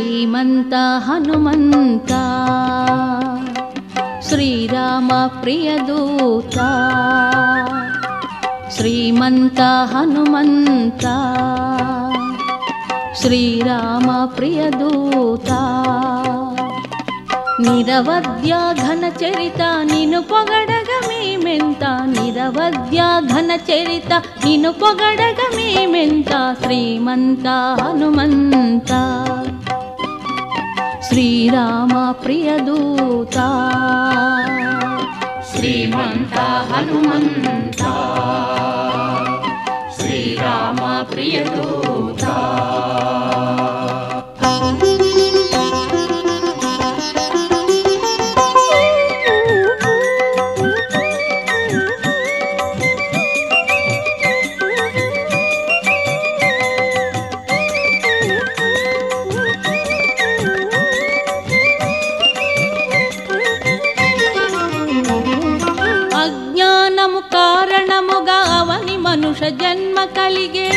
శ్రీమంత హనుమంత. శ్రీరామ ప్రియదూత. శ్రీమంత హనుమంత. శ్రీరామ ప్రియదూత. నిరవద్య ఘన చరిత నిను పొగడగ మేమెంత నిరవద్య ఘన చరిత నిను పొగడగ మేమెంత శ్రీమంత హనుమంత. श्रीरामप्रियदूता श्रीमन्ता हनुमन्ता। श्रीरामप्रियदूता అజ్ఞానము కారణముగా అవని మనుష జన్మ కలిగే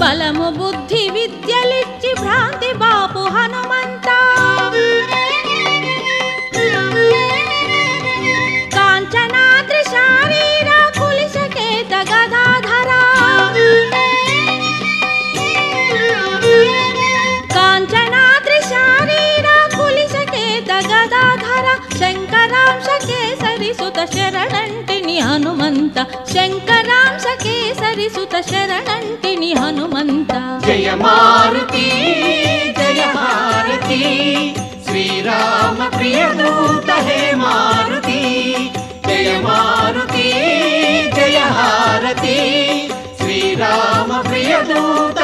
బలము బుద్ధి విద్యలిచ్చి భ్రాంతి బాపు హనుమంత సుత శరణంటిని హనుమంత. శంకరాంశ కేసరి సుత శరణంటిని హనుమంత. జయ మారుతి జయ మారుతి. శ్రీరామ ప్రియదూత హే మారుతి. జయ మారుతి జయ హారతి. శ్రీరామ ప్రియదూత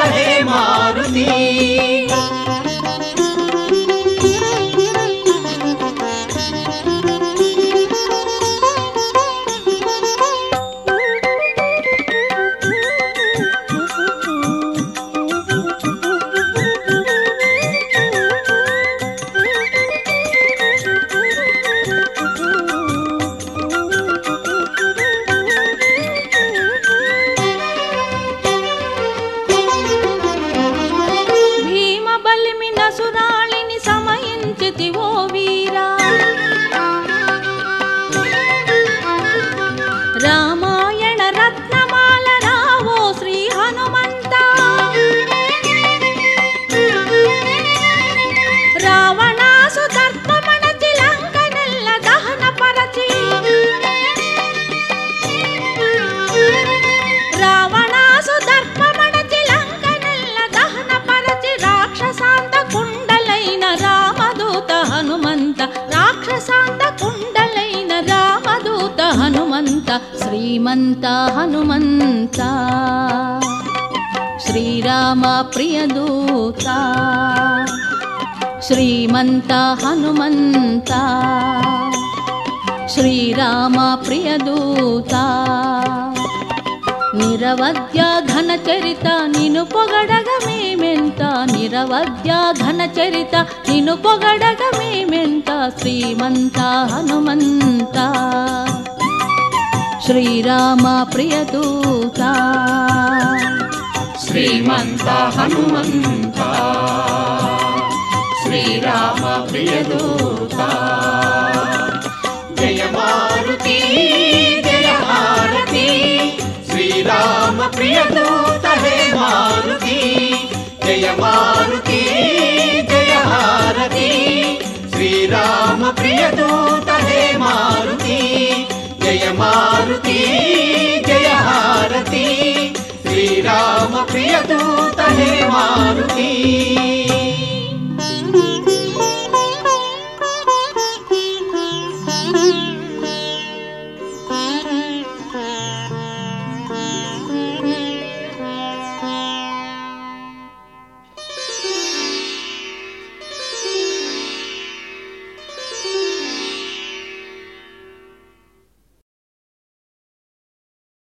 ప్రశాంత కుండలైన రామదూత హనుమంత శ్రీమంత హనుమంత. శ్రీరామ ప్రియదూత శ్రీమంత హనుమంత. శ్రీరామ ప్రియదూత. నిరవద్య ఘన చరిత నిను పొగడగ మేమెంత. నిరవద్య ఘన చరిత నిను పొగడగ మేమెంత. శ్రీమంత హనుమంత. శ్రీరామ ప్రియదూత శ్రీమంత హనుమంత. శ్రీరామ ప్రియదూత శ్రీరామ